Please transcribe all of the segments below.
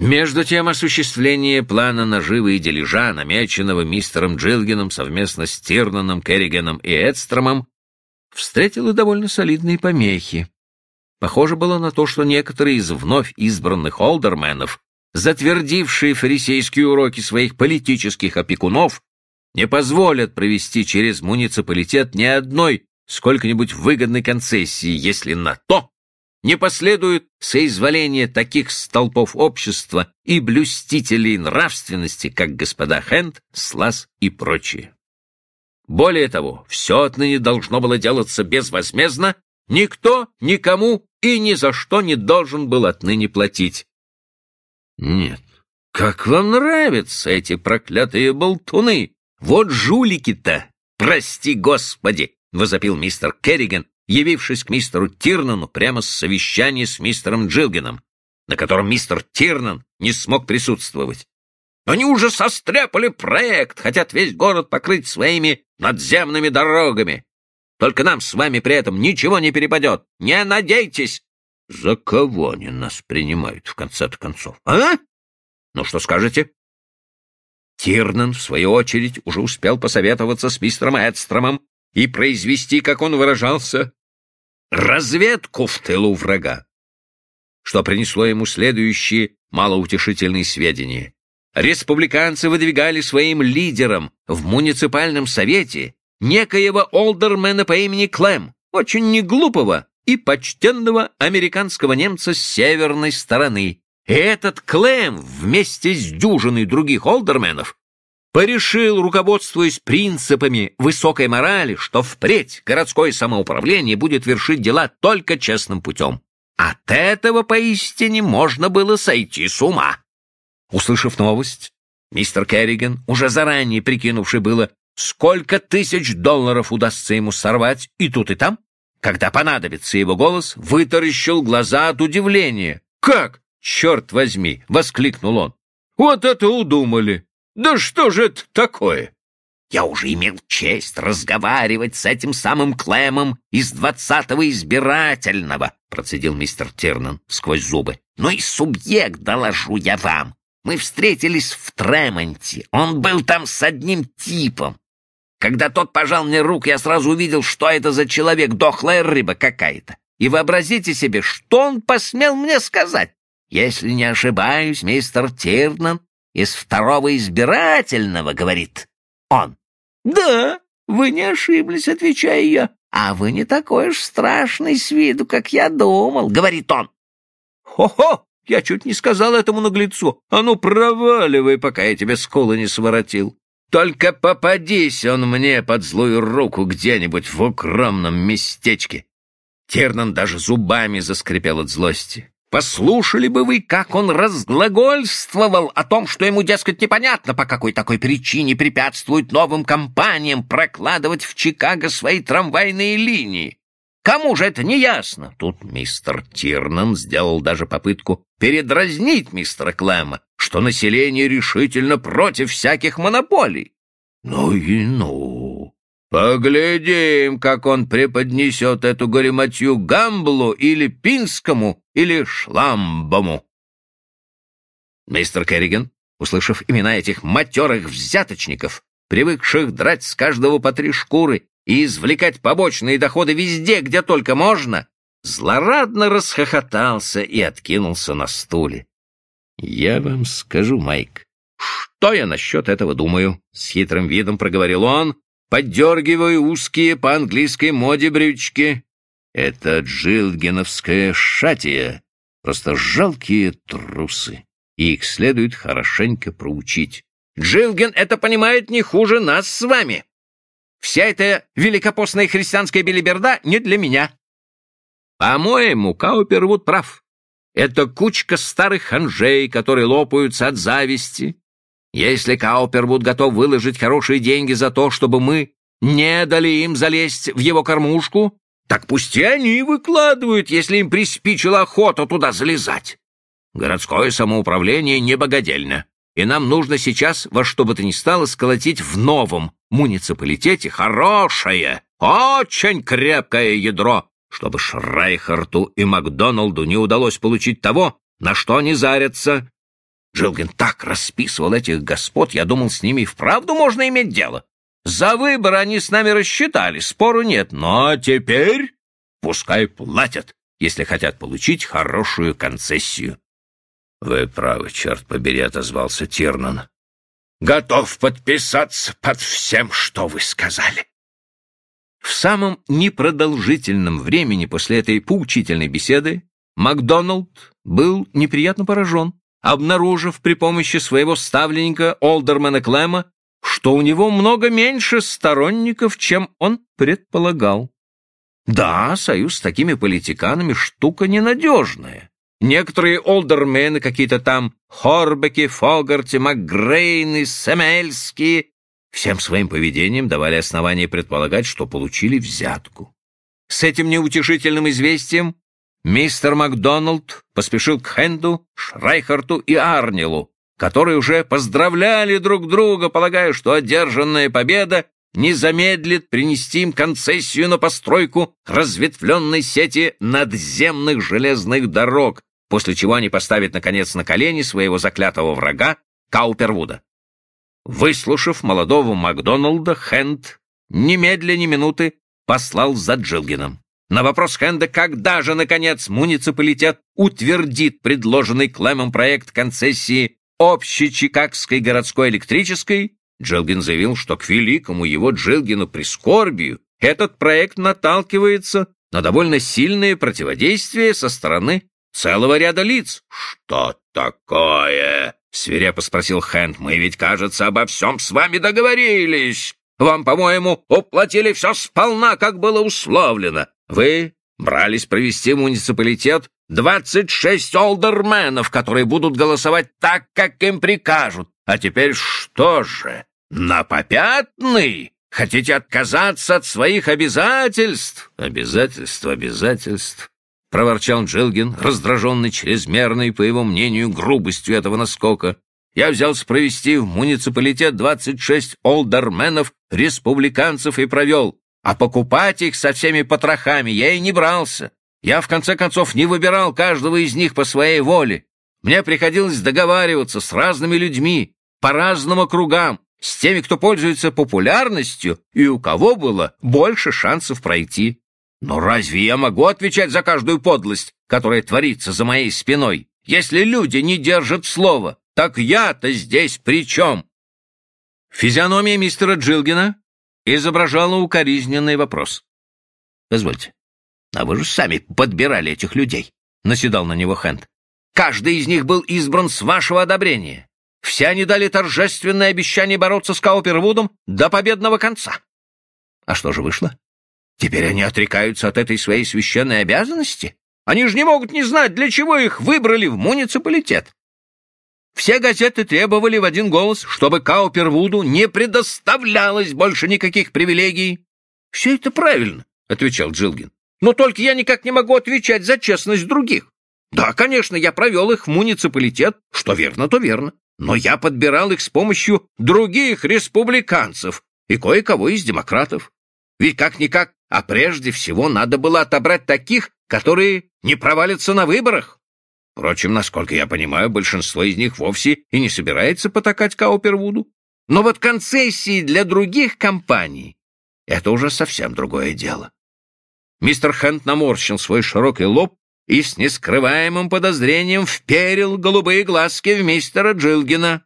Между тем осуществление плана наживы и дележа, намеченного мистером Джилгином совместно с Тирнаном, Керригеном и Эдстромом, встретило довольно солидные помехи. Похоже было на то, что некоторые из вновь избранных олдерменов, затвердившие фарисейские уроки своих политических опекунов, не позволят провести через муниципалитет ни одной сколько-нибудь выгодной концессии, если на то не последует соизволение таких столпов общества и блюстителей нравственности, как господа Хенд, Слас и прочие. Более того, все отныне должно было делаться безвозмездно, никто никому и ни за что не должен был отныне платить. Нет, как вам нравятся эти проклятые болтуны? Вот жулики-то, прости господи, возопил мистер Керриган, явившись к мистеру Тирнану прямо с совещания с мистером Джилгином, на котором мистер Тирнан не смог присутствовать. Они уже состряпали проект, хотят весь город покрыть своими надземными дорогами. Только нам с вами при этом ничего не перепадет. Не надейтесь. За кого они нас принимают, в конце-то концов? А? Ну, что скажете? Тирнан, в свою очередь, уже успел посоветоваться с мистером Эдстромом и произвести, как он выражался, разведку в тылу врага, что принесло ему следующие малоутешительные сведения. Республиканцы выдвигали своим лидером в муниципальном совете некоего олдермена по имени Клэм, очень неглупого и почтенного американского немца с северной стороны. И этот Клэм вместе с дюжиной других олдерменов порешил, руководствуясь принципами высокой морали, что впредь городское самоуправление будет вершить дела только честным путем. От этого поистине можно было сойти с ума. Услышав новость, мистер Керриган, уже заранее прикинувший было, сколько тысяч долларов удастся ему сорвать и тут и там, когда понадобится его голос, вытаращил глаза от удивления. «Как? Черт возьми!» — воскликнул он. «Вот это удумали! Да что же это такое?» «Я уже имел честь разговаривать с этим самым Клэмом из двадцатого избирательного», — процедил мистер Тернан сквозь зубы. «Но и субъект доложу я вам. Мы встретились в Тремонте. Он был там с одним типом. Когда тот пожал мне руку, я сразу увидел, что это за человек, дохлая рыба какая-то. И вообразите себе, что он посмел мне сказать. Если не ошибаюсь, мистер Тирнан из второго избирательного, говорит он. Да, вы не ошиблись, отвечаю я. А вы не такой уж страшный с виду, как я думал, говорит он. Хо-хо! Я чуть не сказал этому наглецу. А ну, проваливай, пока я тебе скулы не своротил. Только попадись он мне под злую руку где-нибудь в укромном местечке. Тернан даже зубами заскрипел от злости. Послушали бы вы, как он разглагольствовал о том, что ему, дескать, непонятно, по какой такой причине препятствуют новым компаниям прокладывать в Чикаго свои трамвайные линии. Кому же это не ясно? Тут мистер Тирнан сделал даже попытку передразнить мистера Клэма, что население решительно против всяких монополий. Ну и ну. Поглядим, как он преподнесет эту горематью Гамблу или Пинскому или Шламбому. Мистер Керриган, услышав имена этих матерых взяточников, привыкших драть с каждого по три шкуры и извлекать побочные доходы везде, где только можно, злорадно расхохотался и откинулся на стуле. «Я вам скажу, Майк, что я насчет этого думаю?» — с хитрым видом проговорил он, поддергивая узкие по английской моде брючки. «Это джилгеновская шатия, просто жалкие трусы, и их следует хорошенько проучить. Джилген это понимает не хуже нас с вами!» Вся эта великопостная христианская белиберда не для меня. По-моему, Каупервуд прав. Это кучка старых ханжей, которые лопаются от зависти. Если Каупервуд готов выложить хорошие деньги за то, чтобы мы не дали им залезть в его кормушку, так пусть и они выкладывают, если им приспичила охота туда залезать. Городское самоуправление не богодельно, и нам нужно сейчас во что бы то ни стало сколотить в новом муниципалитете хорошее, очень крепкое ядро, чтобы Шрайхарту и Макдоналду не удалось получить того, на что они зарятся. Джилгин так расписывал этих господ, я думал, с ними и вправду можно иметь дело. За выбор они с нами рассчитали, спору нет, но теперь пускай платят, если хотят получить хорошую концессию. — Вы правы, черт побери, — отозвался Тирнан. — Готов подписаться под всем, что вы сказали. В самом непродолжительном времени после этой поучительной беседы Макдоналд был неприятно поражен, обнаружив при помощи своего ставленника Олдермена Клема, что у него много меньше сторонников, чем он предполагал. Да, союз с такими политиканами штука ненадежная. Некоторые олдермены, какие-то там Хорбеки, Фогарти, Макгрейны, Семельские, всем своим поведением давали основание предполагать, что получили взятку. С этим неутешительным известием мистер Макдоналд поспешил к Хенду, Шрайхарту и Арнилу, которые уже поздравляли друг друга, полагая, что одержанная победа не замедлит принести им концессию на постройку разветвленной сети надземных железных дорог, после чего они поставят, наконец, на колени своего заклятого врага Каупервуда. Выслушав молодого Макдоналда, Хенд немедля ни минуты послал за Джилгином. На вопрос Хенда, когда же, наконец, муниципалитет утвердит предложенный Клемом проект концессии общей Чикагской городской электрической, Джилгин заявил, что к великому его Джилгину прискорбию этот проект наталкивается на довольно сильное противодействие со стороны целого ряда лиц. «Что такое?» — свирепо спросил Хэнд. «Мы ведь, кажется, обо всем с вами договорились. Вам, по-моему, уплатили все сполна, как было условлено. Вы брались провести муниципалитет двадцать шесть олдерменов, которые будут голосовать так, как им прикажут. А теперь что же, на попятный? Хотите отказаться от своих обязательств? Обязательств, обязательств. — проворчал Джилгин, раздраженный чрезмерной, по его мнению, грубостью этого наскока. «Я взялся провести в муниципалитет двадцать шесть олдерменов, республиканцев и провел, а покупать их со всеми потрохами я и не брался. Я, в конце концов, не выбирал каждого из них по своей воле. Мне приходилось договариваться с разными людьми, по разным округам, с теми, кто пользуется популярностью и у кого было больше шансов пройти. Но разве я могу отвечать за каждую подлость, которая творится за моей спиной? Если люди не держат слова, так я-то здесь при чем? Физиономия мистера Джилгина изображала укоризненный вопрос. «Позвольте, а вы же сами подбирали этих людей», — наседал на него Хэнд. «Каждый из них был избран с вашего одобрения. Все они дали торжественное обещание бороться с Каупервудом до победного конца. А что же вышло? Теперь они отрекаются от этой своей священной обязанности? Они же не могут не знать, для чего их выбрали в муниципалитет. Все газеты требовали в один голос, чтобы Каупервуду не предоставлялось больше никаких привилегий. — Все это правильно, — отвечал Джилгин. — Но только я никак не могу отвечать за честность других. Да, конечно, я провел их в муниципалитет, что верно, то верно. Но я подбирал их с помощью других республиканцев и кое-кого из демократов. Ведь как-никак а прежде всего надо было отобрать таких, которые не провалятся на выборах. Впрочем, насколько я понимаю, большинство из них вовсе и не собирается потакать Каупервуду. Но вот концессии для других компаний — это уже совсем другое дело. Мистер Хэнт наморщил свой широкий лоб и с нескрываемым подозрением вперил голубые глазки в мистера Джилгина.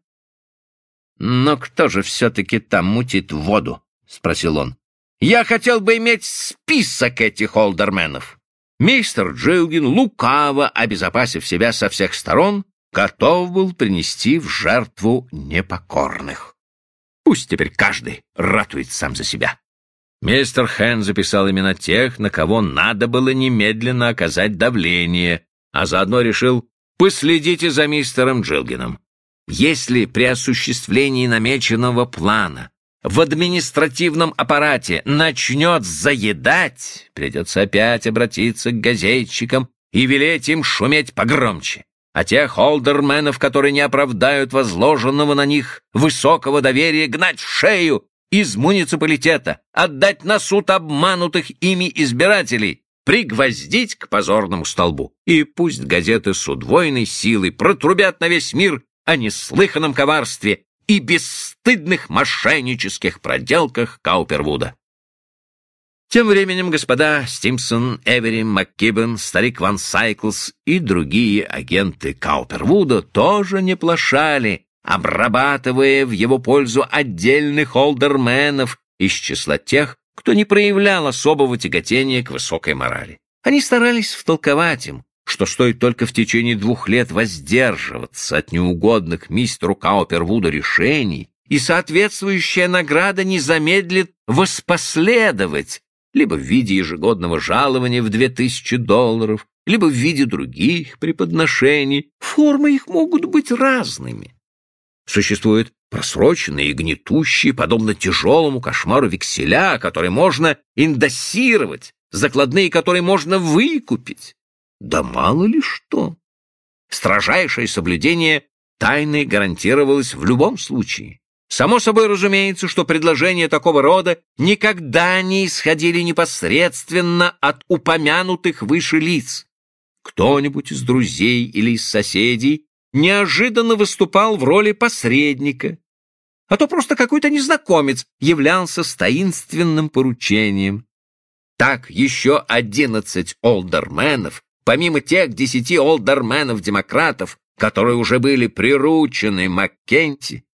«Но кто же все-таки там мутит воду?» — спросил он. Я хотел бы иметь список этих олдерменов. Мистер Джилгин, лукаво обезопасив себя со всех сторон, готов был принести в жертву непокорных. Пусть теперь каждый ратует сам за себя. Мистер Хэн записал именно тех, на кого надо было немедленно оказать давление, а заодно решил «последите за мистером Джилгином». Если при осуществлении намеченного плана в административном аппарате начнет заедать, придется опять обратиться к газетчикам и велеть им шуметь погромче. А тех холдерменов, которые не оправдают возложенного на них высокого доверия, гнать в шею из муниципалитета, отдать на суд обманутых ими избирателей, пригвоздить к позорному столбу. И пусть газеты с удвоенной силой протрубят на весь мир о неслыханном коварстве и бесстыдных мошеннических проделках Каупервуда. Тем временем господа Стимсон, Эвери, МакКибен, старик Ван Сайклс и другие агенты Каупервуда тоже не плашали, обрабатывая в его пользу отдельных олдерменов из числа тех, кто не проявлял особого тяготения к высокой морали. Они старались втолковать им, что стоит только в течение двух лет воздерживаться от неугодных мистеру Каупервуду решений, и соответствующая награда не замедлит воспоследовать либо в виде ежегодного жалования в две тысячи долларов, либо в виде других преподношений. Формы их могут быть разными. Существуют просроченные и гнетущие, подобно тяжелому кошмару векселя, который можно индоссировать, закладные, которые можно выкупить. Да мало ли что. Строжайшее соблюдение тайны гарантировалось в любом случае. Само собой разумеется, что предложения такого рода никогда не исходили непосредственно от упомянутых выше лиц. Кто-нибудь из друзей или из соседей неожиданно выступал в роли посредника, а то просто какой-то незнакомец являлся с таинственным поручением. Так еще одиннадцать олдерменов, помимо тех десяти олдерменов-демократов, которые уже были приручены Маккенти,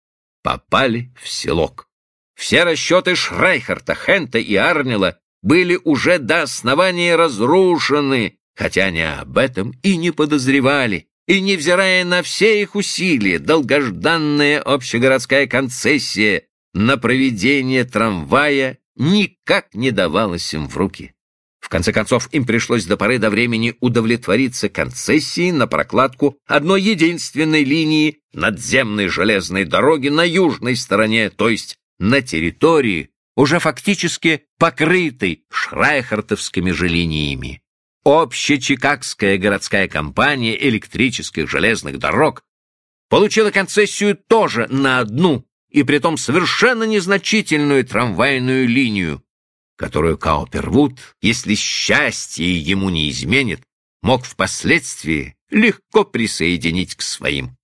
попали в селок. Все расчеты Шрайхарта, Хента и Арнела были уже до основания разрушены, хотя они об этом и не подозревали. И, невзирая на все их усилия, долгожданная общегородская концессия на проведение трамвая никак не давалась им в руки. Конце концов, им пришлось до поры до времени удовлетвориться концессией на прокладку одной единственной линии надземной железной дороги на южной стороне, то есть на территории, уже фактически покрытой шрайхартовскими же линиями. Общечикагская городская компания электрических железных дорог получила концессию тоже на одну и притом совершенно незначительную трамвайную линию, которую Каупервуд, если счастье ему не изменит, мог впоследствии легко присоединить к своим.